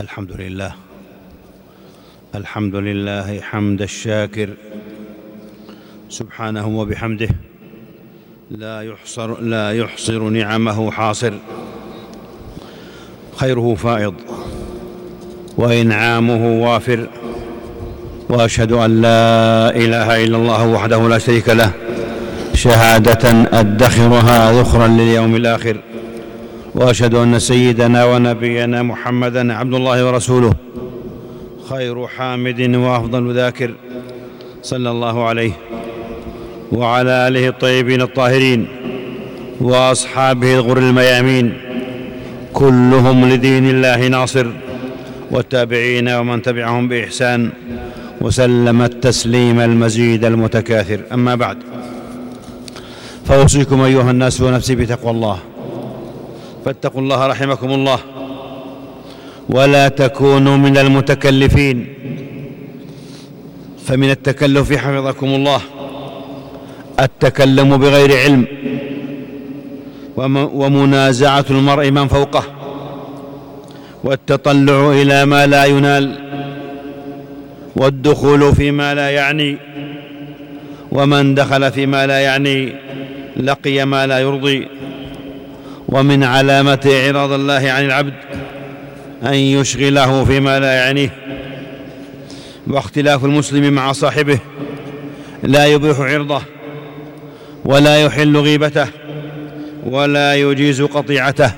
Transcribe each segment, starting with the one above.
الحمد لله الحمد لله حمد الشاكر سبحانه وبحمده لا يحصر لا يحصر نعمه حاصر خيره فائض وإنعامه وافر وأشهد أن لا إله إلا الله وحده لا شريك له شهادة أدخرها ذخرا لليوم الآخر. وأشهد أن سيدنا ونبينا محمدا عبد الله ورسوله خير حامد وأفضل ذاكر صلى الله عليه وعلى آله الطيبين الطاهرين وأصحابه الغر الميامين كلهم لدين الله ناصر والتابعين ومن تبعهم بإحسان وسلم التسليم المزيد المتكاثر. أما بعد فأوصيكم أيها الناس ونفسي بتقوى الله. فاتقوا الله رحمكم الله. ولا تكونوا من المتكلفين. فمن التكلف حفظكم الله. التكلم بغير علم. ومنازعة المرء من فوقه. والتطلع إلى ما لا ينال. والدخول فيما لا يعني. ومن دخل فيما لا يعني. لقي ما لا يرضي. ومن علامة إعراض الله عن العبد أن يشغله فيما لا يعنيه واختلاف المسلم مع صاحبه لا يبيح عرضه ولا يحل غيبته ولا يجيز قطيعته.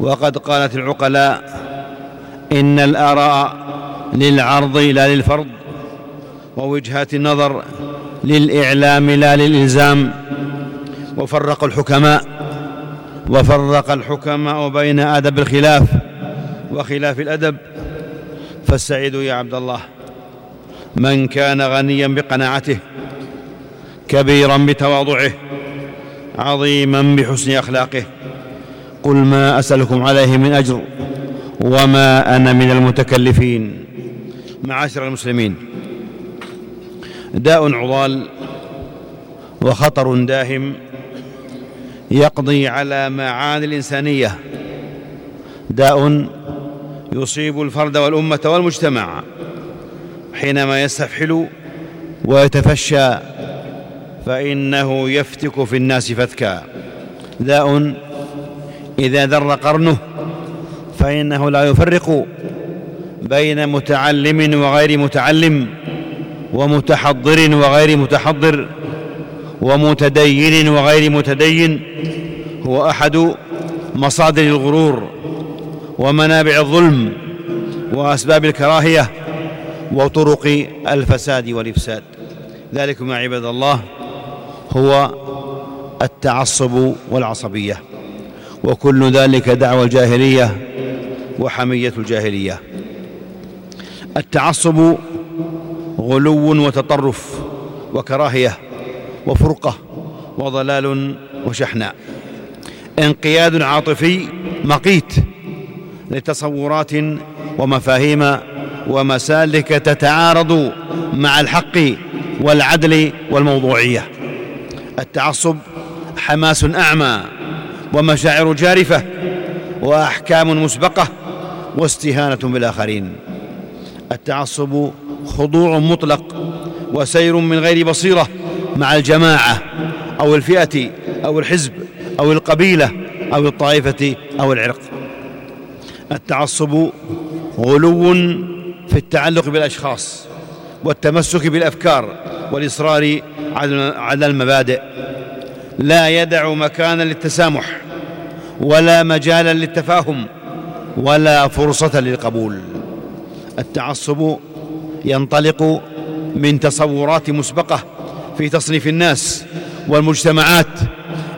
وقد قالت العقلاء إن الآراء للعرض لا للفرض ووجهات النظر للإعلام لا للإلزام. وفرق الحكماء وفرق الحكماء بين أدب الخلاف وخلاف الأدب فالسعيد يا عبد الله من كان غنيا بقناعته كبيرا بتواضعه عظيما بحسن أخلاقه قل ما أسألكم عليه من أجر وما أنا من المتكلفين. معاشر المسلمين داء عضال وخطر داهم يقضي على معاني الإنسانية. داء يصيب الفرد والأمة والمجتمع حينما يستفحل ويتفشى فإنه يفتك في الناس فتكا. داء إذا ذر قرنه فإنه لا يفرق بين متعلم وغير متعلم ومتحضر وغير متحضر. ومتدين وغير متدين هو أحد مصادر الغرور ومنابع الظلم وأسباب الكراهية وطرق الفساد والإفساد. ذلكم يا عباد الله هو التعصب والعصبية وكل ذلك دعوى الجاهلية وحمية الجاهلية. التعصب غلو وتطرف وكراهية وفرقة وضلال وشحناء. انقياد عاطفي مقيت لتصورات ومفاهيم ومسالك تتعارض مع الحق والعدل والموضوعية. التعصب حماس أعمى ومشاعر جارفة وأحكام مسبقة واستهانة بالآخرين. التعصب خضوع مطلق وسير من غير بصيرة مع الجماعة أو الفئة أو الحزب أو القبيلة أو الطائفة أو العرق. التعصب غلو في التعلق بالأشخاص والتمسك بالأفكار والإصرار على المبادئ. لا يدع مكانا للتسامح ولا مجالا للتفاهم ولا فرصة للقبول. التعصب ينطلق من تصورات مسبقة في تصنيف الناس والمجتمعات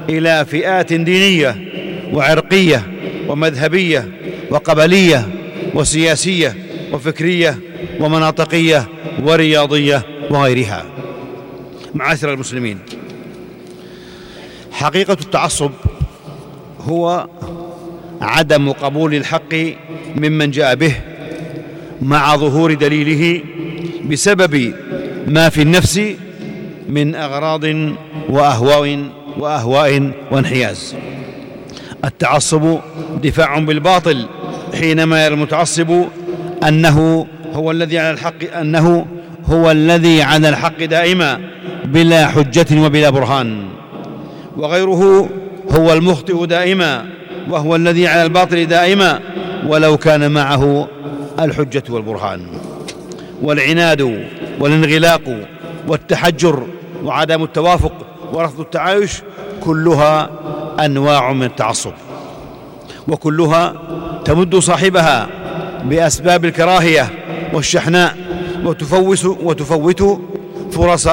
إلى فئات دينية وعرقية ومذهبية وقبلية وسياسية وفكرية ومناطقية ورياضية وغيرها. معاشر المسلمين. حقيقة التعصب هو عدم قبول الحق ممن جاء به مع ظهور دليله بسبب ما في النفس من أغراض وأهواء وأهواء وانحياز. التعصب دفاع بالباطل حينما يرى المتعصب أنه هو الذي على الحق أنه هو الذي على الحق دائما بلا حجة وبلا برهان. وغيره هو المخطئ دائما وهو الذي على الباطل دائما ولو كان معه الحجة والبرهان. والعناد والانغلاق والتحجر وعدم التوافق ورفض التعايش كلها أنواع من التعصب. وكلها تمد صاحبها بأسباب الكراهية والشحناء وتفوس وتفوت فرص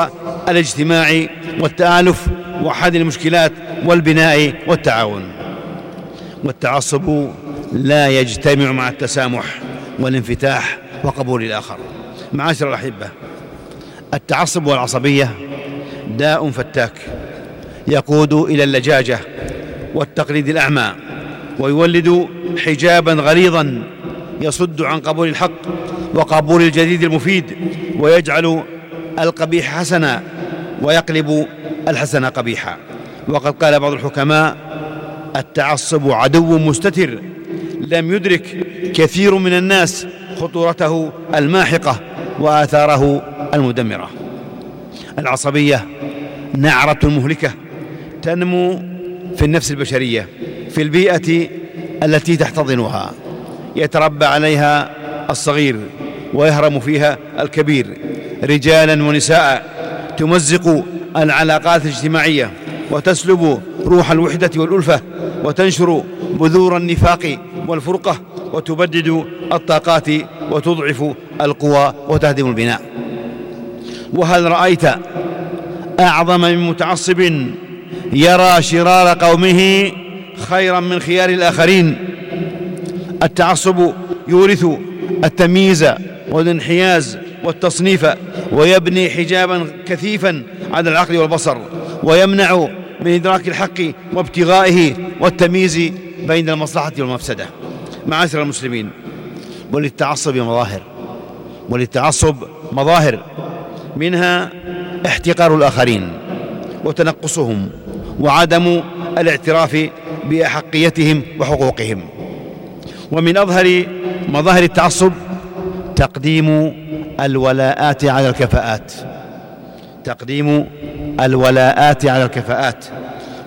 الاجتماع والتآلف وحل المشكلات والبناء والتعاون. والتعصب لا يجتمع مع التسامح والانفتاح وقبول الآخر. معاشر الأحبة التعصب والعصبية داء فتاك يقود إلى اللجاجة والتقليد الأعمى ويولد حجابا غليظا يصد عن قبول الحق وقبول الجديد المفيد ويجعل القبيح حسنا ويقلب الحسن قبيحا. وقد قال بعض الحكماء التعصب عدو مستتر لم يدرك كثير من الناس خطورته الماحقة وآثاره المدمرة. العصبية نعرة مهلكة تنمو في النفس البشرية في البيئة التي تحتضنها. يتربى عليها الصغير ويهرم فيها الكبير. رجالا ونساء تمزق العلاقات الاجتماعية وتسلب روح الوحدة والألفة وتنشر بذور النفاق والفرقة وتبدد الطاقات وتضعف القوى وتهدم البناء. وهل رأيت أعظم من متعصب يرى شرار قومه خيرا من خيار الآخرين؟ التعصب يورث التمييز والانحياز والتصنيف ويبني حجابا كثيفا على العقل والبصر ويمنع من إدراك الحق وابتغائه والتمييز بين المصلحة والمفسدة. معاشر المسلمين وللتعصب مظاهر وللتعصب مظاهر. منها احتقار الآخرين وتنقصهم وعدم الاعتراف بأحقيتهم وحقوقهم. ومن أظهر مظاهر التعصب تقديم الولاءات على الكفاءات. تقديم الولاءات على الكفاءات.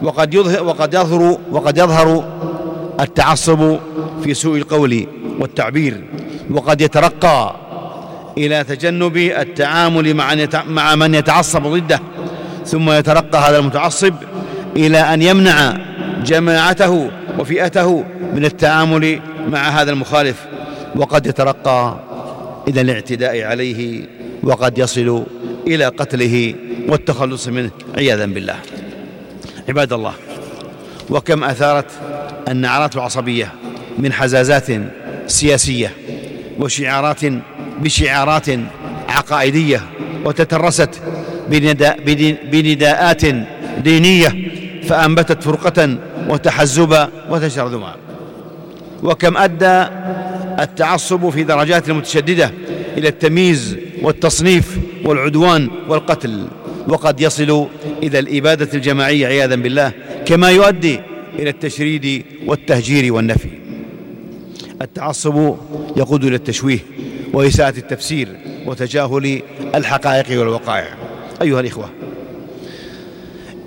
وقد يظهر وقد يظهر وقد يظهر التعصب في سوء القول والتعبير. وقد يترقى إلى تجنب التعامل مع من يتعصب ضده ثم يترقى هذا المتعصب إلى أن يمنع جماعته وفئته من التعامل مع هذا المخالف. وقد يترقى إلى الاعتداء عليه وقد يصل إلى قتله والتخلص منه عياذا بالله. عباد الله وكم أثارت النعرات العصبية من حزازات سياسية وشعارات بشعارات عقائدية وتترست بنداءات دينية فأنبتت فرقة وتحزبا وتشرذما وكم أدى التعصب في درجات المتشددة إلى التمييز والتصنيف والعدوان والقتل. وقد يصل إلى الإبادة الجماعية عياذا بالله كما يؤدي إلى التشريد والتهجير والنفي. التعصب يقود إلى التشويه وإساءة التفسير وتجاهل الحقائق والوقائع. أيها الإخوة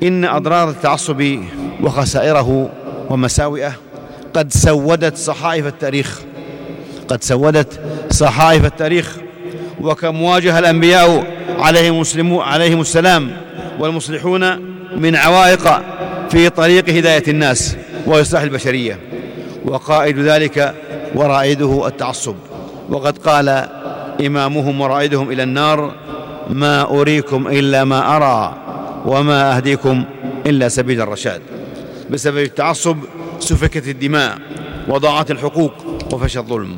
إن أضرار التعصب وخسائره ومساوئه قد سودت صحائف التاريخ. قد سودت صحائف التاريخ. وكم واجه الأنبياء عليهم, عليهم السلام والمصلحون من عوائق في طريق هداية الناس وإصلاح البشرية. وقائد ذلك ورائده التعصب. وقد قال إمامهم ورائدهم إلى النار ما أريكم إلا ما أرى وما أهديكم إلا سبيل الرشاد. بسبب التعصب سفكت الدماء وضاعت الحقوق وفشى الظلم.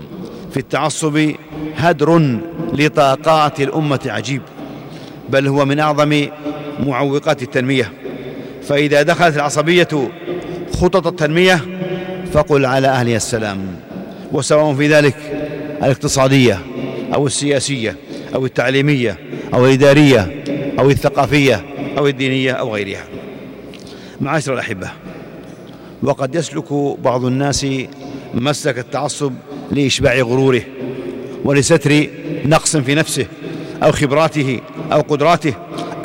في التعصب هدر لطاقات الأمة عجيب بل هو من أعظم معوقات التنمية. فإذا دخلت العصبية خطط التنمية فقل على أهلها السلام. وسواء في ذلك الاقتصادية أو السياسية أو التعليمية أو الإدارية أو الثقافية أو الدينية أو غيرها. معاشر الأحبة وقد يسلك بعض الناس مسك التعصب لإشباع غروره ولستر نقص في نفسه أو خبراته أو قدراته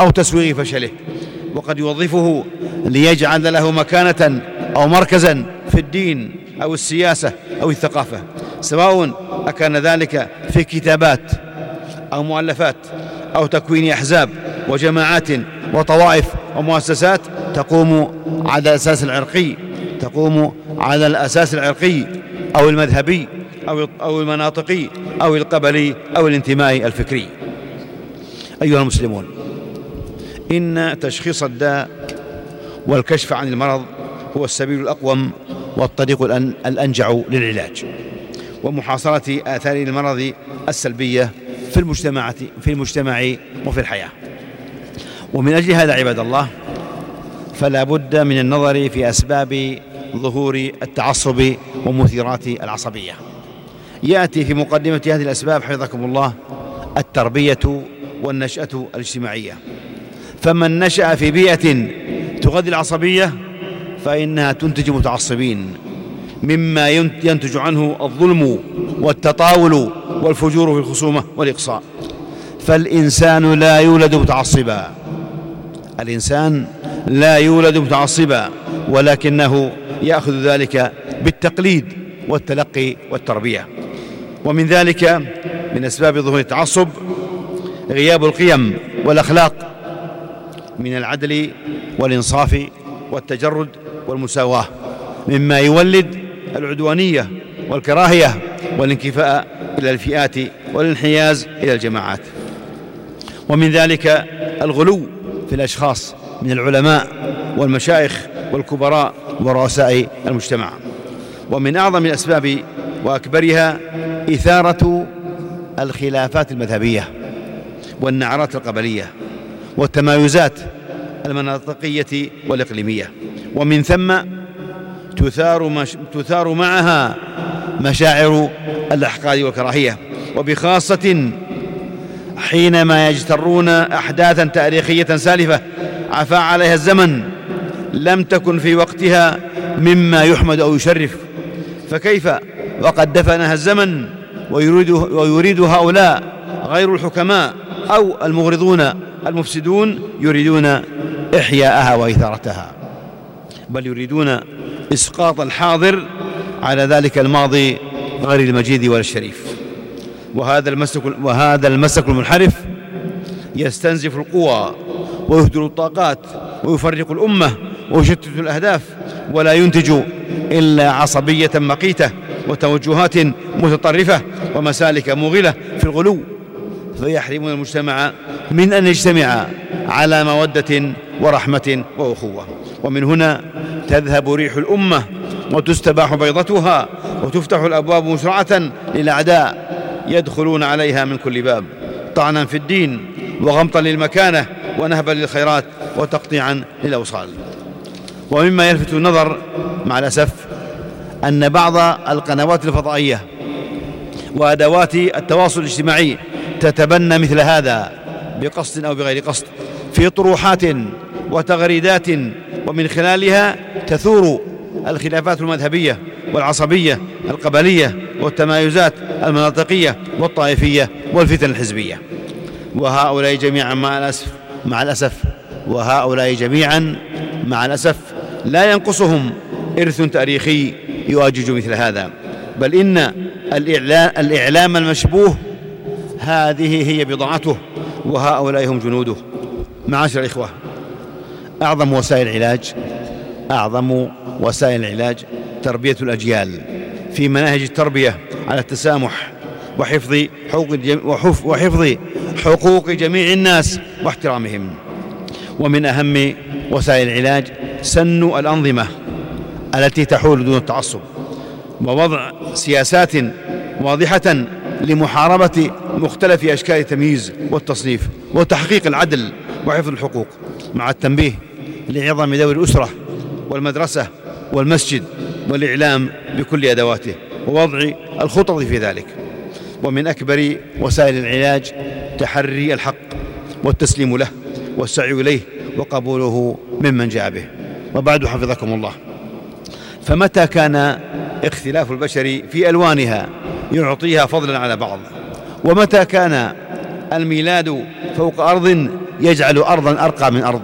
أو تسويغ فشله. وقد يوظفه ليجعل له مكانة أو مركزا في الدين أو السياسة أو الثقافة سواء أكان ذلك في كتابات أو مؤلفات أو تكوين أحزاب وجماعات وطوائف ومؤسسات تقوم على الأساس العرقي تقوم على الأساس العرقي أو المذهبي أو أو المناطقي أو القبلي أو الانتمائي الفكري. أيها المسلمون إن تشخيص الداء والكشف عن المرض هو السبيل الأقوم والطريق الأنجع للعلاج. ومحاصرة آثار المرض السلبية في المجتمع في المجتمع وفي الحياة. ومن أجل هذا عباد الله فلا بد من النظر في أسباب ظهور التعصب ومثيرات العصبية. يأتي في مقدمة هذه الأسباب حفظكم الله التربية والنشأة الاجتماعية. فمن نشأ في بيئة تغذي العصبية فإنها تنتج متعصبين. مما ينتج عنه الظلم والتطاول والفجور في الخصومة والإقصاء. فالإنسان لا يولد متعصبا. الإنسان لا يولد متعصبا ولكنه يأخذ ذلك بالتقليد والتلقي والتربية. ومن ذلك من أسباب ظهور التعصب غياب القيم والأخلاق من العدل والإنصاف والتجرد والمساواة مما يولد العدوانية والكراهية والانكفاء إلى الفئات والانحياز إلى الجماعات. ومن ذلك الغلو في الأشخاص من العلماء والمشايخ والكبراء ورؤساء المجتمع. ومن أعظم الأسباب وأكبرها إثارة الخلافات المذهبية والنعرات القبلية والتمايزات المناطقية والإقليمية. ومن ثم تثار, مش تثار معها مشاعر الأحقاد والكراهية. وبخاصة حينما يجترون أحداثا تاريخية سالفة عفى عليها الزمن لم تكن في وقتها مما يحمد أو يشرف. فكيف وقد دفنها الزمن ويريد, ويريد هؤلاء غير الحكماء أو المغرضون المفسدون يريدون إحياءها وإثارتها؟ بل يريدون إسقاط الحاضر على ذلك الماضي غير المجيد ولا الشريف. وهذا المسك وهذا المسك المنحرف يستنزف القوى ويهدر الطاقات ويفرق الأمة ويشتت الأهداف ولا ينتج إلا عصبية مقيتة وتوجهات متطرفة ومسالك موغلة في الغلو. فيحرمون المجتمع من أن يجتمع على مودة ورحمة وأخوة. ومن هنا تذهب ريح الأمة وتستباح بيضتها وتفتح الأبواب مسرعة للأعداء يدخلون عليها من كل باب. طعنا في الدين وغمطا للمكانة ونهبا للخيرات وتقطيعا للأوصال. ومما يلفت النظر مع الأسف أن بعض القنوات الفضائية وأدوات التواصل الاجتماعي تتبنى مثل هذا بقصد أو بغير قصد في طروحات وتغريدات ومن خلالها تثور الخلافات المذهبية والعصبية القبلية والتمايزات المناطقية والطائفية والفتن الحزبية. وهؤلاء جميعا مع الأسف مع الأسف وهؤلاء جميعا مع الأسف لا ينقصهم إرث تاريخي يؤجج مثل هذا. بل إن الإعلام المشبوه هذه هي بضاعته وهؤلاء هم جنوده. معاشر الإخوة. أعظم وسائل العلاج أعظم وسائل العلاج تربية الأجيال في مناهج التربية على التسامح وحفظ حقوق وحفظ حقوق جميع الناس واحترامهم. ومن أهم وسائل العلاج سن الأنظمة التي تحول دون التعصب ووضع سياسات واضحة لمحاربة مختلف أشكال التمييز والتصنيف وتحقيق العدل وحفظ الحقوق. مع التنبيه لعظم دور الأسرة والمدرسة والمسجد والإعلام بكل أدواته ووضع الخطط في ذلك. ومن أكبر وسائل العلاج تحري الحق والتسليم له والسعي إليه وقبوله ممن جاء به. وبعد حفظكم الله. فمتى كان اختلاف البشر في ألوانها يعطيها فضلا على بعض؟ ومتى كان الميلاد فوق أرض يجعل أرضا أرقى من أرض؟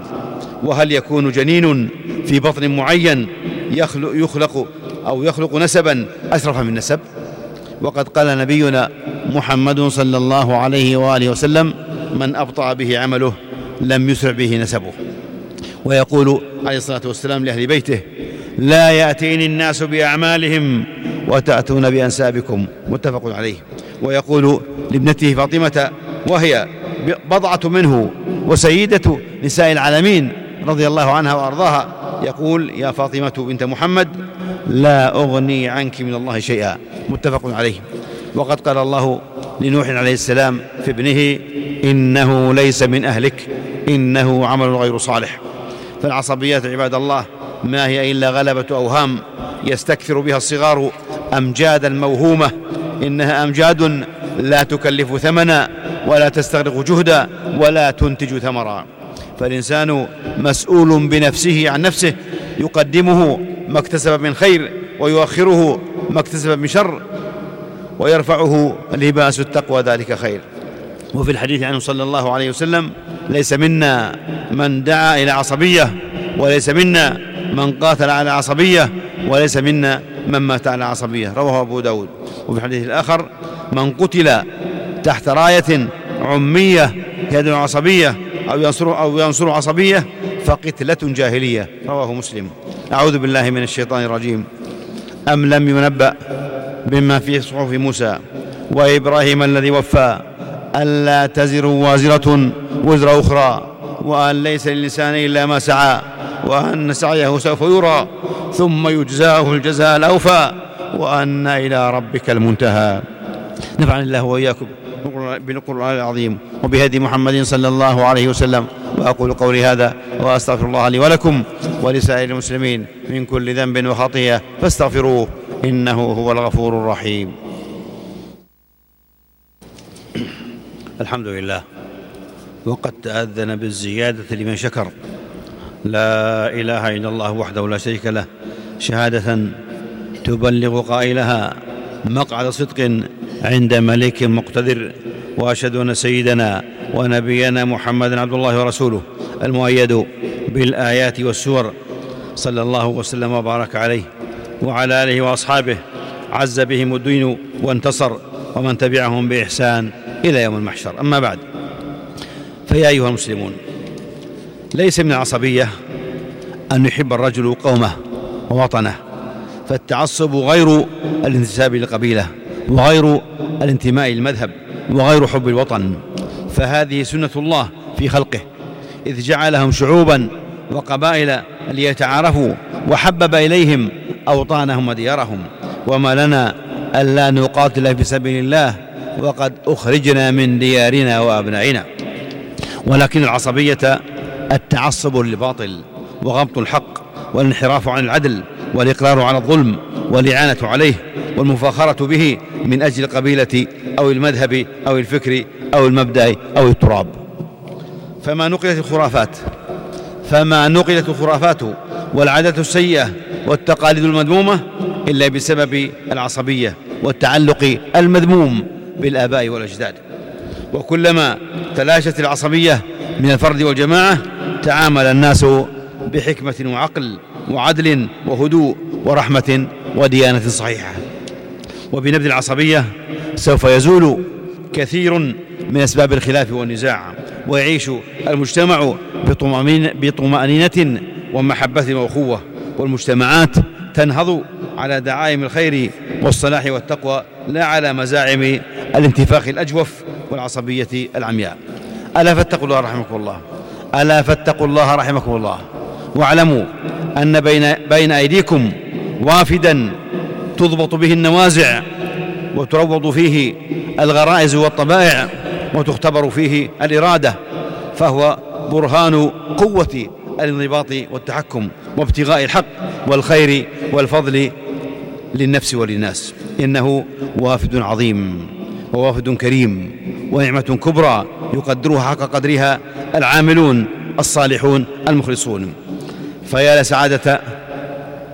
وهل يكون جنين في بطن معين يخلق, يخلق أو يخلق نسبا؟ أشرف من نسب. وقد قال نبينا محمد صلى الله عليه وآله وسلم من أبطأ به عمله لم يسرع به نسبه. ويقول عليه الصلاة والسلام لأهل بيته لا يأتيني الناس بأعمالهم وتأتون بأنسابكم. متفق عليه. ويقول لابنته فاطمة وهي بضعة منه وسيدة نساء العالمين. رضي الله عنها وأرضاها يقول يا فاطمة بنت محمد لا أغني عنك من الله شيئا. متفق عليه. وقد قال الله لنوح عليه السلام في ابنه إنه ليس من أهلك إنه عمل غير صالح. فالعصبيات عباد الله ما هي إلا غلبة أوهام يستكثر بها الصغار أمجادا موهومة إنها أمجاد لا تكلف ثمنا ولا تستغرق جهدا ولا تنتج ثمرا. فالإنسان مسؤول بنفسه عن نفسه يقدمه ما اكتسب من خير ويؤخره ما اكتسب من شر ويرفعه لباس التقوى ذلك خير. وفي الحديث عنه صلى الله عليه وسلم ليس منا من دعا إلى عصبية وليس منا من قاتل على عصبية وليس منا من مات على عصبية. رواه أبو داود. وفي الحديث الآخر من قتل تحت راية عمية يدعو عصبية أو ينصر أو ينصر عصبية فقتلة جاهلية. رواه مسلم. أعوذ بالله من الشيطان الرجيم. أم لم ينبأ بما في صحف موسى وإبراهيم الذي وفى ألا تزر وازرة وزر أخرى وأن ليس للإنسان إلا ما سعى وأن سعيه سوف يرى ثم يجزاه الجزاء الأوفى وأن إلى ربك المنتهى. نفعني الله وإياكم. بالقرآن العظيم. وبهدي محمد صلى الله عليه وسلم. وأقول قولي هذا وأستغفر الله لي ولكم ولسائر المسلمين من كل ذنب وخطيئة فاستغفروه إنه هو الغفور الرحيم. الحمد لله وقد تأذن بالزيادة لمن شكر. لا إله إلا الله وحده لا شريك له. شهادة تبلغ قائلها. مقعد صدق عند ملك مقتدر وأشهد أن سيدنا ونبينا محمدا عبد الله ورسوله المؤيد بالآيات والسور. صلى الله وسلم وبارك عليه وعلى آله وأصحابه عز بهم الدين وانتصر ومن تبعهم بإحسان إلى يوم المحشر. أما بعد فيا أيها المسلمون ليس من العصبيه أن يحب الرجل قومه ووطنه فالتعصب غير الانتساب للقبيله وغير الانتماء للمذهب وغير حب الوطن. فهذه سنة الله في خلقه. إذ جعلهم شعوبا وقبائل ليتعارفوا وحبب إليهم أوطانهم وديارهم. وما لنا ألا نقاتل في سبيل الله وقد أخرجنا من ديارنا وأبنائنا. ولكن العصبية التعصب للباطل وغمط الحق والانحراف عن العدل والإقرار على الظلم والإعانة عليه والمفاخرة به من أجل القبيلة أو المذهب أو الفكر أو المبدأ أو التراب. فما نقلت الخرافات فما نقلت الخرافات والعادات السيئة والتقاليد المذمومة إلا بسبب العصبية والتعلق المذموم بالآباء والأجداد. وكلما تلاشت العصبية من الفرد والجماعة تعامل الناس بحكمة وعقل وعدل وهدوء ورحمة وديانة صحيحة. وبنبذ العصبية سوف يزول كثير من أسباب الخلاف والنزاع ويعيش المجتمع بطمأنينة ومحبة واخوه والمجتمعات تنهض على دعائم الخير والصلاح والتقوى لا على مزاعم الانتفاخ الأجوف والعصبية العمياء. ألا فاتقوا الله رحمكم الله. ألا فاتقوا الله رحمكم الله. واعلموا أن بين بين أيديكم وافدا تضبط به النوازع وتروض فيه الغرائز والطبائع وتختبر فيه الإرادة فهو برهان قوة الانضباط والتحكم وابتغاء الحق والخير والفضل للنفس وللناس. إنه وافد عظيم ووافد كريم ونعمة كبرى يقدرها حق قدرها العاملون الصالحون المخلصون. فيا لسعادة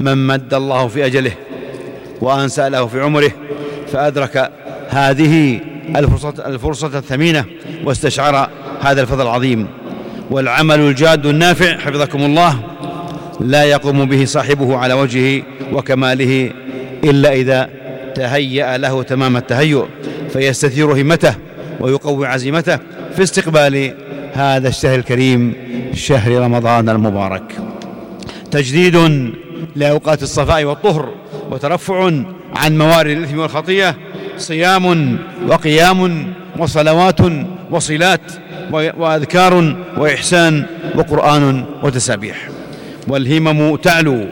من مد الله في أجله وأن سأله في عمره فأدرك هذه الفرصة, الفرصة الثمينة واستشعر هذا الفضل العظيم. والعمل الجاد النافع حفظكم الله لا يقوم به صاحبه على وجهه وكماله إلا إذا تهيأ له تمام التهيؤ فيستثير همته ويقوي عزيمته في استقبال هذا الشهر الكريم شهر رمضان المبارك. تجديد لأوقات الصفاء والطهر وترفع عن موارد الإثم والخطيئة صيام وقيام وصلوات وصلات وأذكار وإحسان وقرآن وتسابيح. والهمم تعلو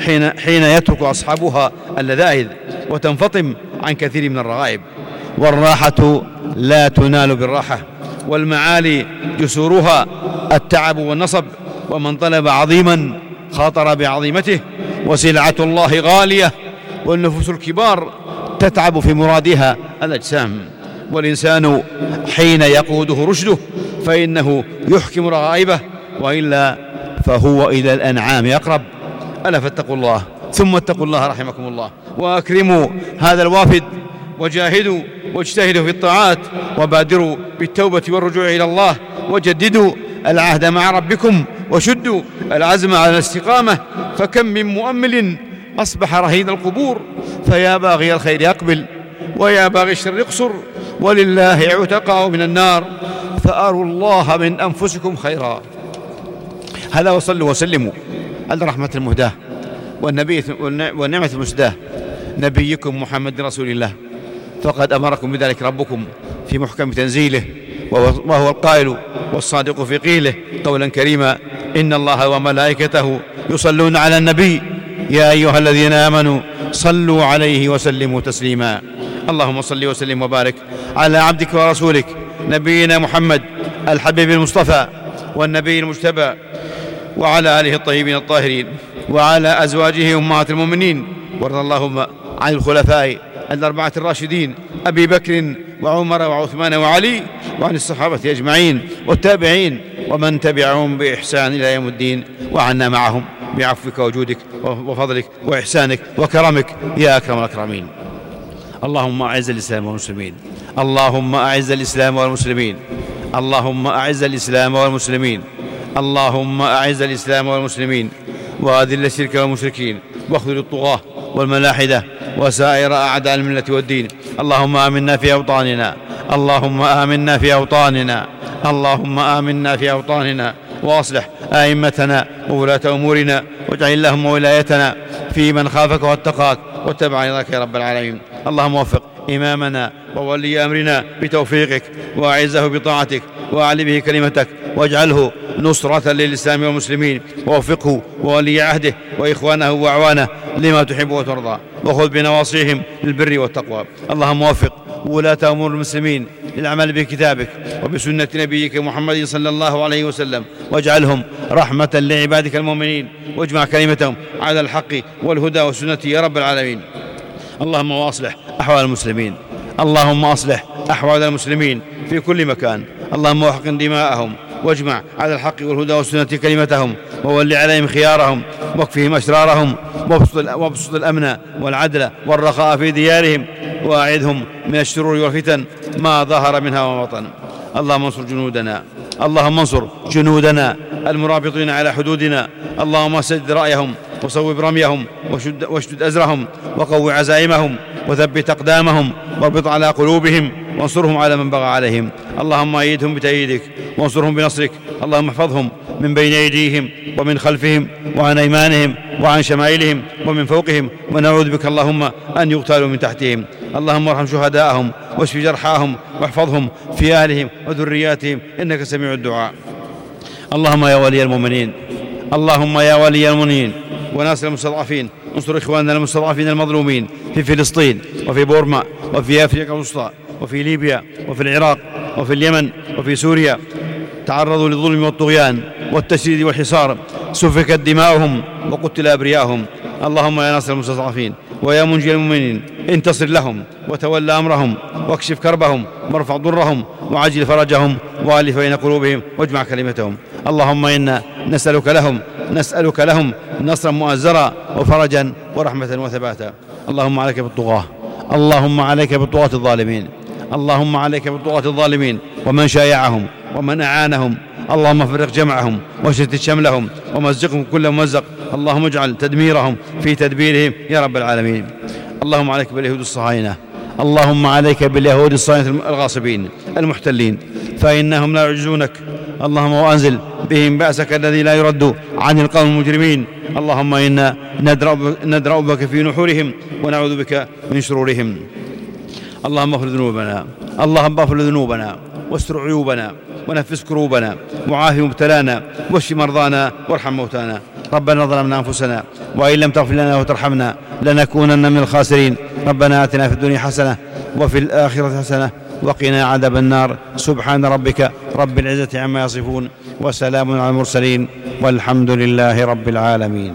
حين, حين يترك أصحابها اللذائذ وتنفطم عن كثير من الرغائب. والراحة لا تنال بالراحة والمعالي جسورها التعب والنصب ومن طلب عظيما خاطر بعظيمته وسلعة الله غالية والنفوس الكبار تتعب في مرادها الأجسام. والإنسان حين يقوده رشده فإنه يحكم رغائبه وإلا فهو إلى الأنعام أقرب. ألا فاتقوا الله ثم اتقوا الله رحمكم الله وأكرموا هذا الوافد وجاهدوا واجتهدوا في الطاعات وبادروا بالتوبة والرجوع إلى الله وجددوا العهد مع ربكم وشدوا العزم على الاستقامة فكم من مؤمل أصبح رهين القبور فيا باغي الخير أقبل ويا باغي الشر اقصر ولله عتقاء من النار فأروا الله من أنفسكم خيرا. هذا وصلوا وسلموا. على رحمة المهداة والنبي والنعمة المسداة نبيكم محمد رسول الله. فقد أمركم بذلك ربكم في محكم تنزيله وهو القائل والصادق في قيله قولا كريما. إن الله وملائكته يصلون على النبي. يا أيها الذين آمنوا صلوا عليه وسلموا تسليما. اللهم صل وسلم وبارك على عبدك ورسولك نبينا محمد الحبيب المصطفى والنبي المجتبى وعلى آله الطيبين الطاهرين وعلى أزواجه أمهات المؤمنين. وارض اللهم عن الخلفاء الأربعة الراشدين أبي بكر وعمر وعثمان وعلي وعن الصحابة أجمعين والتابعين ومن تبعهم بإحسان إلى يوم الدين وعنا معهم بعفوك وجودك وفضلك وإحسانك وكرمك يا أكرم الأكرمين. اللهم أعز الإسلام والمسلمين. اللهم أعز الإسلام والمسلمين. اللهم أعز الإسلام والمسلمين. اللهم أعز الإسلام والمسلمين. وأذل الشرك والمشركين. واخذل الطغاة والملاحدة. وسائر أعداء الملة والدين. اللهم آمنا في أوطاننا. اللهم آمنا في أوطاننا. اللهم آمنا في أوطاننا. وأصلح أئمتنا وولاة أمورنا. واجعل اللهم ولايتنا في من خافك واتقاك. واتبع رضاك يا رب العالمين. اللهم وفق إمامنا وولي أمرنا بتوفيقك. وأعزه بطاعتك. وأعلي به كلمتك. واجعله نصرة للإسلام والمسلمين ووفقه وولي عهده وإخوانه وأعوانه لما تحب وترضى وخذ بنواصيهم للبر والتقوى. اللهم وفق ولاة أمور المسلمين للعمل بكتابك وبسنة نبيك محمد صلى الله عليه وسلم واجعلهم رحمة لعبادك المؤمنين واجمع كلمتهم على الحق والهدى والسنة يا رب العالمين. اللهم واصلح أحوال المسلمين اللهم أصلح أحوال المسلمين في كل مكان اللهم وحقن دماءهم واجمع على الحق والهدى والسنة كلمتهم وول عليهم خيارهم واكفهم أشرارهم وابسط الأمن والعدل والرخاء في ديارهم وأعذهم من الشرور والفتن ما ظهر منها وما بطن. اللهم انصر جنودنا اللهم انصر جنودنا المرابطين على حدودنا اللهم سدد رأيهم وصوب رميهم واشدد أزرهم وقو عزائمهم وثبت أقدامهم واربط على قلوبهم وانصرهم على من بغى عليهم. اللهم أيدهم بتأييدك وانصرهم بنصرك. اللهم احفظهم من بين أيديهم ومن خلفهم وعن أيمانهم وعن شمائلهم ومن فوقهم ونعوذ بك اللهم أن يغتالوا من تحتهم. اللهم ارحم شهداءهم واشف جرحاهم واحفظهم في أهلهم وذرياتهم إنك سميع الدعاء. اللهم يا ولي المؤمنين اللهم يا ولي المؤمنين وناصر المستضعفين انصر إخواننا المستضعفين المظلومين في فلسطين وفي بورما وفي أفريقيا الوسطى. وفي ليبيا وفي العراق وفي اليمن وفي سوريا. تعرضوا للظلم والطغيان والتشريد والحصار. سفكت دماؤهم وقتل أبرياءهم. اللهم يا ناصر المستضعفين ويا منجي المؤمنين انتصر لهم وتولى أمرهم واكشف كربهم وارفع ضرهم وعجل فرجهم وألف بين قلوبهم واجمع كلمتهم. اللهم إنا نسألك لهم نسألك لهم نصرا مؤزرا وفرجا ورحمة وثباتا. اللهم عليك بالطغاة اللهم عليك بالطغاة الظالمين. اللهم عليك بالطغاة الظالمين ومن شايعهم ومن أعانهم. اللهم فرق جمعهم وشتت شملهم ومزقهم كل ممزق. اللهم اجعل تدميرهم في تدبيرهم يا رب العالمين. اللهم عليك باليهود الصهاينة. اللهم عليك باليهود الصهاينة الغاصبين المحتلين. فإنهم لا يعجزونك. اللهم وأنزل بهم بأسك الذي لا يرد عن القوم المجرمين. اللهم إنا ندرأ بك في نحورهم ونعوذ بك من شرورهم. اللهم اغفر ذنوبنا. اللهم اغفر ذنوبنا. واستر عيوبنا. ونفس كروبنا. وعافي مبتلانا. واشف مرضانا. وارحم موتانا. ربنا ظلمنا أنفسنا. وإن لم تغفر لنا وترحمنا لنكونن من الخاسرين. ربنا آتنا في الدنيا حسنة وفي الآخرة حسنة وقنا عذاب النار. سبحان ربك رب العزة عما يصفون وسلام على المرسلين والحمد لله رب العالمين.